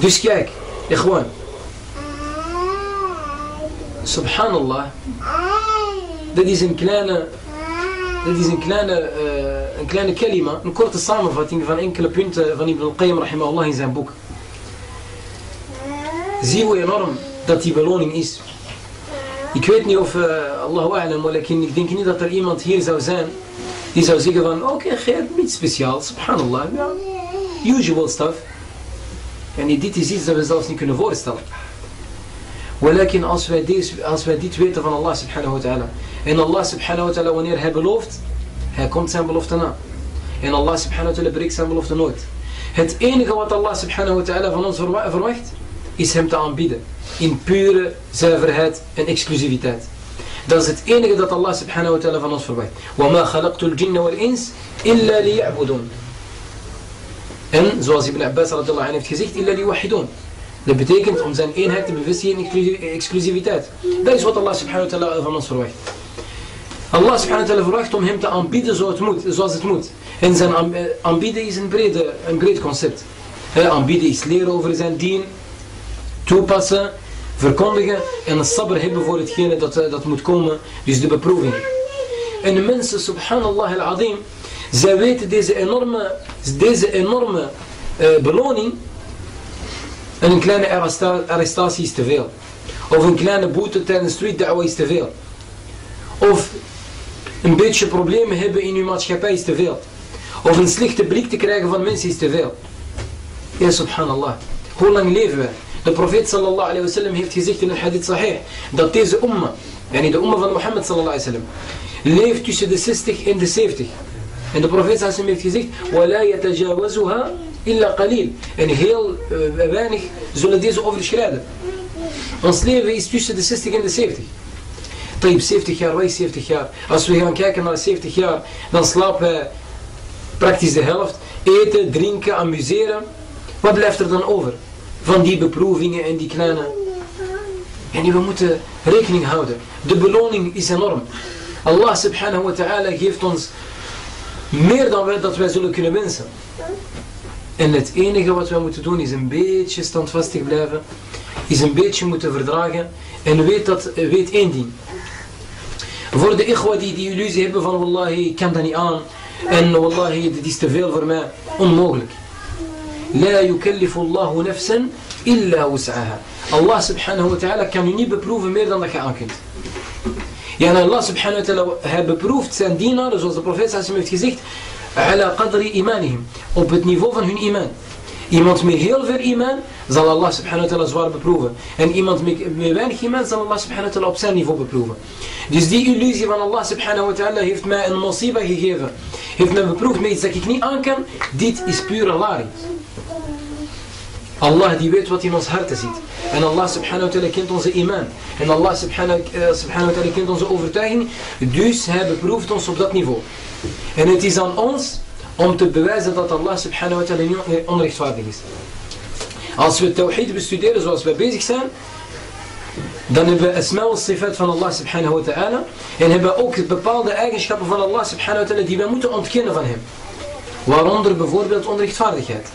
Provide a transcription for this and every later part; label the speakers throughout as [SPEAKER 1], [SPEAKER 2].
[SPEAKER 1] Dus kijk, gewoon. Subhanallah. Dat is een kleine, dat is een kleine, uh, een kleine kalima, een korte samenvatting van enkele punten van Ibn al-Qayyim rahimahullah in zijn boek. Zie hoe enorm dat die beloning is. Ik weet niet of, uh, Allahu a'lam, maar ik denk niet dat er iemand hier zou zijn die zou zeggen van, oké, okay, geen niet speciaal, subhanallah, ja, usual stuff. En dit is iets dat we zelfs niet kunnen voorstellen. Walakin als wij, deze, als wij dit weten van Allah subhanahu wa ta'ala. En Allah subhanahu wa ta'ala wanneer hij belooft, hij komt zijn belofte na. En Allah subhanahu wa ta'ala breekt zijn belofte nooit. Het enige wat Allah subhanahu wa ta'ala van ons verwacht, is hem te aanbieden. In pure zuiverheid en exclusiviteit. Dat is het enige dat Allah subhanahu wa ta'ala van ons verwacht. وَمَا خَلَقْتُ الْجِنَّ وَالْإِنسِ إِلَّا لِيَعْبُدُونَ en zoals Ibn Abbas radallahu heeft gezegd, illa li wahidun. Dat betekent om zijn eenheid te bevestigen in exclusiviteit. Dat is wat Allah subhanahu wa ta'ala van ons verwacht. Allah subhanahu wa ta'ala verwacht om hem te aanbieden zoals het moet. En zijn eh, aanbieden is een, brede, een breed concept. He, aanbieden is leren over zijn dien, toepassen, verkondigen en een sabber hebben voor hetgene dat, eh, dat moet komen. Dus de beproeving. En de mensen, subhanallah al-azim, zij weten deze enorme, deze enorme uh, beloning en een kleine arrestatie is te veel. Of een kleine boete tijdens street da'wah is te veel. Of een beetje problemen hebben in uw maatschappij is te veel. Of een slechte blik te krijgen van mensen is te veel. Ja, subhanallah. Hoe lang leven we? De profeet sallallahu alayhi wa sallam heeft gezegd in een hadith sahih dat deze umma, yani de umma van Mohammed sallallahu leeft tussen de 60 en de 70. En de profeet sallallahu alayhi wa sallam heeft gezegd, وَلَا يَتَجَاوَزُهَا إِلَّا قَلِيل. En heel uh, weinig zullen deze overschrijden. Ons leven is tussen de 60 en de 70. Taib, 70 jaar, wat is 70 jaar? Als we gaan kijken naar 70 jaar, dan slapen wij praktisch de helft. Eten, drinken, amuseren. Wat blijft er dan over? van die beproevingen en die kleine... En we moeten rekening houden. De beloning is enorm. Allah subhanahu wa ta'ala geeft ons meer dan wij, dat wij zullen kunnen wensen. En het enige wat wij moeten doen is een beetje standvastig blijven. Is een beetje moeten verdragen. En weet, dat, weet één ding. Voor de ikhwa die die illusie hebben van wallahi ik kan dat niet aan. En wallahi dit is te veel voor mij. Onmogelijk. لا يكلف الله نفسا إلا وسعها Allah subhanahu wa ta'ala kan u niet beproeven meer dan dat je aan kunt. ja, en Allah subhanahu wa ta'ala, hij beproeft zijn dienaren, zoals de profeet sallam heeft gezegd, op het niveau van hun iman. Iemand met heel veel iman zal Allah subhanahu wa ta'ala zwaar beproeven. En iemand met, weinig iman zal Allah subhanahu wa ta'ala op zijn niveau beproeven. Dus die illusie van Allah subhanahu wa ta'ala heeft mij een musiba gegeven. Heeft mij beproefd met iets dat ik niet aan kan. Dit is pure lari. Allah die weet wat in ons harten zit. En Allah subhanahu wa ta'ala kent onze iman. En Allah subhanahu, uh, subhanahu wa ta'ala kent onze overtuiging. Dus hij beproeft ons op dat niveau. En het is aan ons om te bewijzen dat Allah subhanahu wa ta'ala niet onrechtvaardig is. Als we tawhid bestuderen zoals we bezig zijn, dan hebben we asma al sifat van Allah subhanahu wa ta'ala. En hebben ook bepaalde eigenschappen van Allah subhanahu wa ta'ala die we moeten ontkennen van hem. Waaronder bijvoorbeeld onrechtvaardigheid.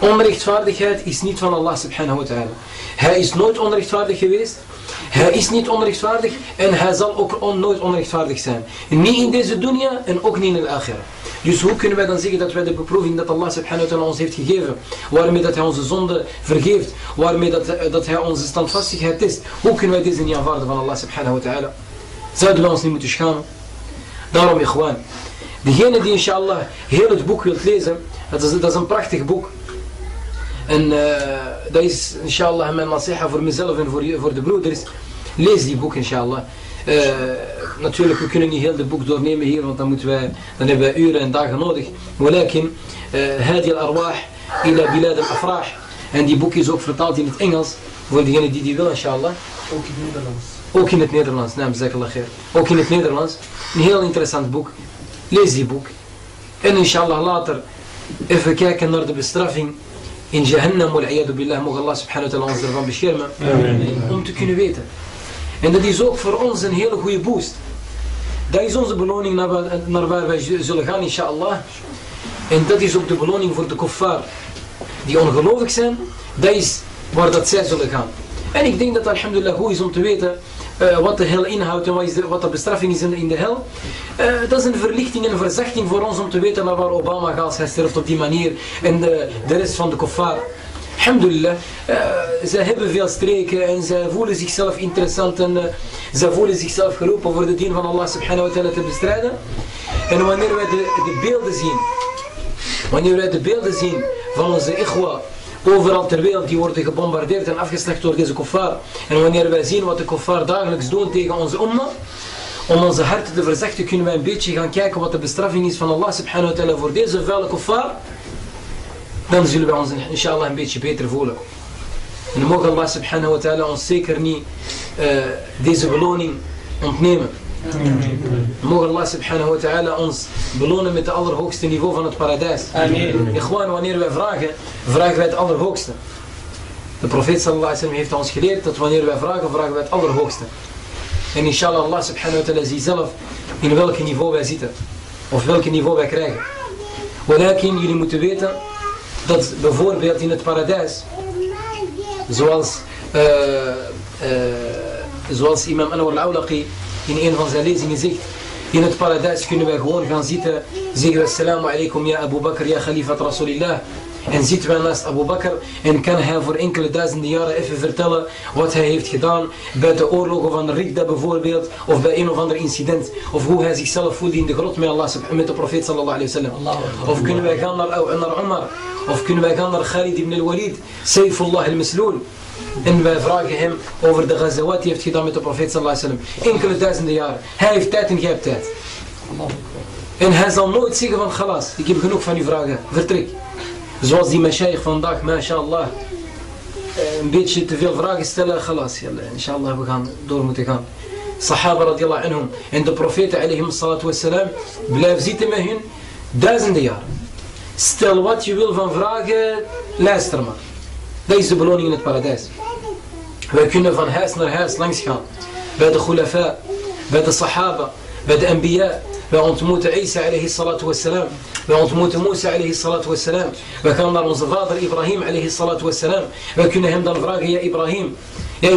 [SPEAKER 1] Onrechtvaardigheid is niet van Allah subhanahu wa ta'ala. Hij is nooit onrechtvaardig geweest. Hij is niet onrechtvaardig en hij zal ook nooit onrechtvaardig zijn. Niet in deze dunya en ook niet in de akhira. Dus hoe kunnen wij dan zeggen dat wij de beproeving dat Allah subhanahu wa ta'ala ons heeft gegeven, waarmee dat hij onze zonde vergeeft, waarmee dat, dat hij onze standvastigheid is, hoe kunnen wij deze niet aanvaarden van Allah subhanahu wa ta'ala? Zouden wij ons niet moeten schamen? Daarom, gewoon. Degene die inshallah heel het boek wilt lezen, dat is, dat is een prachtig boek. En uh, dat is inshallah mijn nasiha voor mezelf en voor, voor de broeders. Lees die boek inshallah. Uh, natuurlijk, we kunnen niet heel de boek doornemen hier, want dan, moeten wij, dan hebben wij uren en dagen nodig. Walakin, Hadi al-Arwah ila Bilad al-Afrah. En die boek is ook vertaald in het Engels, voor degene die die wil inshallah.
[SPEAKER 2] Ook in het Nederlands.
[SPEAKER 1] Ook in het Nederlands, naam zakallah. Ook in het Nederlands. Een heel interessant boek. Lees die boek. En inshallah later even kijken naar de bestraffing in Jahannam, wal billah, mogen Allah subhanahu wa ta'ala ons ervan beschermen, om te kunnen weten. En dat is ook voor ons een hele goede boost. Dat is onze beloning naar, naar waar wij zullen gaan, inshallah. En dat is ook de beloning voor de kuffar. die ongelovig zijn, dat is waar dat zij zullen gaan. En ik denk dat alhamdulillah goed is om te weten uh, wat de hel inhoudt en wat, is de, wat de bestraffing is in, de hel. Uh, dat is een verlichting en een verzachting voor ons om te weten naar waar Obama gaat als hij sterft op die manier. En de, de rest van de kofar. Alhamdulillah, uh, ze hebben veel streken en ze voelen zichzelf interessant en uh, ze voelen zichzelf geroepen voor de dien van Allah subhanahu wa ta'ala te bestrijden. En wanneer wij de, de beelden zien, wanneer wij de beelden zien van onze ikhwa overal ter wereld, die worden gebombardeerd en afgeslacht door deze kuffar. En wanneer wij zien wat de kuffar dagelijks doen tegen onze umma, om onze harten te verzachten, kunnen wij een beetje gaan kijken wat de bestraffing is van Allah subhanahu wa ta'ala voor deze vuile kuffar. Dan zullen wij ons inshallah een beetje beter voelen. En dan mogen Allah subhanahu wa ta'ala ons zeker niet uh, deze beloning ontnemen. Mogen Allah subhanahu wa ta'ala ons belonen met het allerhoogste niveau van het paradijs. Amen. Gewoon wanneer wij vragen, vragen wij het allerhoogste. De profeet sallallahu alaihi wasallam heeft ons geleerd dat wanneer wij vragen, vragen wij het allerhoogste. En inshallah Allah subhanahu wa ta'ala ziet zelf in welk niveau wij zitten. Of welk niveau wij krijgen. Walakin jullie moeten weten dat bijvoorbeeld in het paradijs, zoals, uh, uh, zoals imam Anwar al-Awlaqi in een van zijn lezingen zegt, in het paradijs kunnen wij gewoon gaan zitten, zeggen we assalamu alaikum ya Abu Bakr ya Khalifat Rasulillah. En zitten wij naast Abu Bakr en kan hij voor enkele duizenden jaren even vertellen wat hij heeft gedaan bij de oorlogen van Rikda bijvoorbeeld, of bij een of ander incident, of hoe hij zichzelf voelde in de grot met Allah, met de profeet sallallahu alayhi wa sallam. Of kunnen wij gaan naar, naar Umar, of kunnen wij gaan naar Khalid ibn al-Walid, Saifullah al-Masloul. En wij vragen hem over de ghazawat die heeft gedaan met de profeet sallallahu alaihi wasallam. Enkele duizenden jaren. Hij heeft tijd en jij hebt tijd. En hij zal nooit zeggen van galas, ik heb genoeg van uw vragen, vertrek. Zoals die mashaykh vandaag, mashallah, eh, een beetje te veel vragen stellen, galas. Inshallah, we gaan door moeten gaan. Sahaba radiallahu anhum. En de profeten alayhim salatu wassalam, blijf zitten met hun duizenden jaren. Stel wat je wil van vragen, luister maar. Dat is de beloning in het paradijs. Wij kunnen van huis naar huis langs gaan. Bij de khulafa, bij de sahaba, bij de anbiya. Wij ontmoeten Isa alayhi salatu wassalam. Wij ontmoeten Musa alayhi salatu wassalam. Wij gaan naar onze vader Ibrahim alayhi salatu wassalam. Wij kunnen hem dan vragen, ja Ibrahim. Ja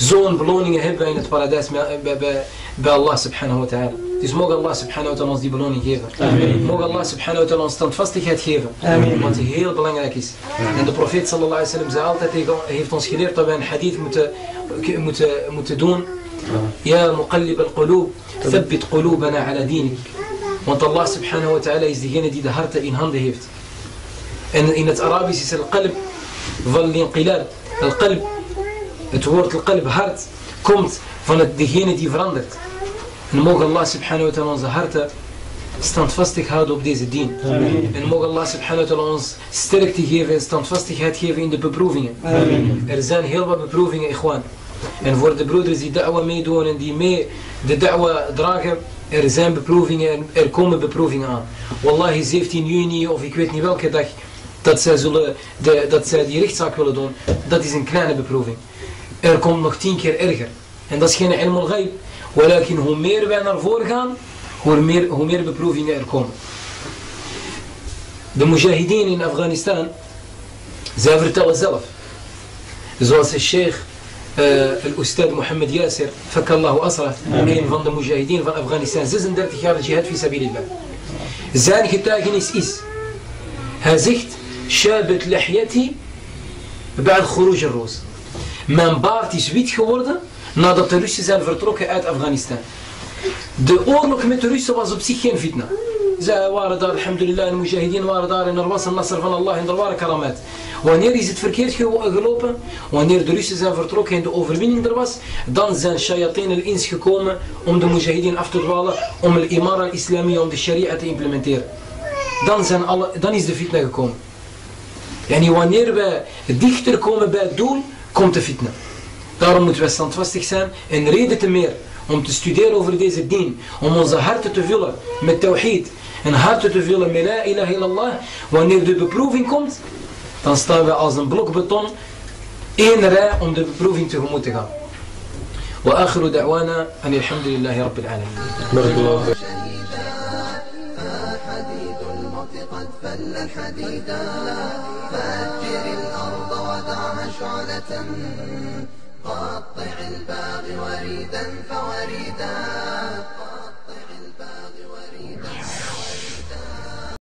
[SPEAKER 1] Zo'n beloningen hebben wij in het paradijs bij, bij, bij Allah subhanahu wa ta'ala. Dus mogen Allah subhanahu wa ta'ala ons die beloning geven. Amen. Mogen Allah subhanahu wa ta'ala ons standvastigheid geven. Amen. Wat heel belangrijk is. Amen. En de profeet sallallahu zei altijd, heeft ons geleerd dat wij een hadith moeten, moeten, moeten doen. Ja muqallib al-qulub, thabbit qulubana ala dinik. Want Allah subhanahu wa ta'ala is degene die de harten in handen heeft. En in het Arabisch is al-qalb van l'inqilab. Al-qalb, het woord al-qalb, hart, komt van het, degene die verandert. En mogen Allah subhanahu wa ta'ala onze harten standvastig houden op deze dien. Amen. En mogen Allah subhanahu wa ta'ala ons sterkte geven en standvastigheid geven in de beproevingen. Amen. Er zijn heel wat beproevingen, ikhwan. En voor de broeders die da'wa meedoen en die mee de da'wa dragen, er zijn beproevingen, er komen beproevingen aan. Wallahi 17 juni of ik weet niet welke dag dat zij, zullen de, dat zij die rechtszaak willen doen, dat is een kleine beproeving. Er komt nog tien keer erger. En dat is geen ilmul ghaib. Walakin hoe meer wij naar voren gaan, hoe meer, hoe meer beproevingen er komen. De mujahideen in Afghanistan, zij vertellen zelf. Zoals de sheikh uh, al-ustad Mohammed Yasser, fakallahu asra, een van de mujahideen van Afghanistan, 36 jaar jihad fi sabilillah. Zijn getuigenis is, hij zegt, lihyati ba'd khuruj al-roos. Mijn baard is wit geworden nadat de Russen zijn vertrokken uit Afghanistan. De oorlog met de Russen was op zich geen fitna. Zij waren daar, alhamdulillah, en mujahideen waren daar en er was een nasser van Allah en er waren karamat. Wanneer is het verkeerd gelopen? Wanneer de Russen zijn vertrokken en de overwinning er was, dan zijn shayateen al-ins gekomen om de mujahideen af te dwalen, om de imara al-islami, om de sharia te implementeren. Dan, zijn alle, dan is de fitna gekomen. En wanneer wij dichter komen bij het doel, komt de fitna. Daarom moeten wij standvastig zijn en reden te meer om te studeren over deze dien. Om onze harten te vullen met tawhid. En harten te vullen met la ilaha illallah. Wanneer de beproeving komt, dan staan we als een blok beton één rij om de beproeving tegemoet te gaan. وآخر دعوانا أن الحمد لله رب العالمين
[SPEAKER 2] الموت قد فل الحديدا فأجر الأرض ودعها شعلة قطع الباغي وريدا فوريدا.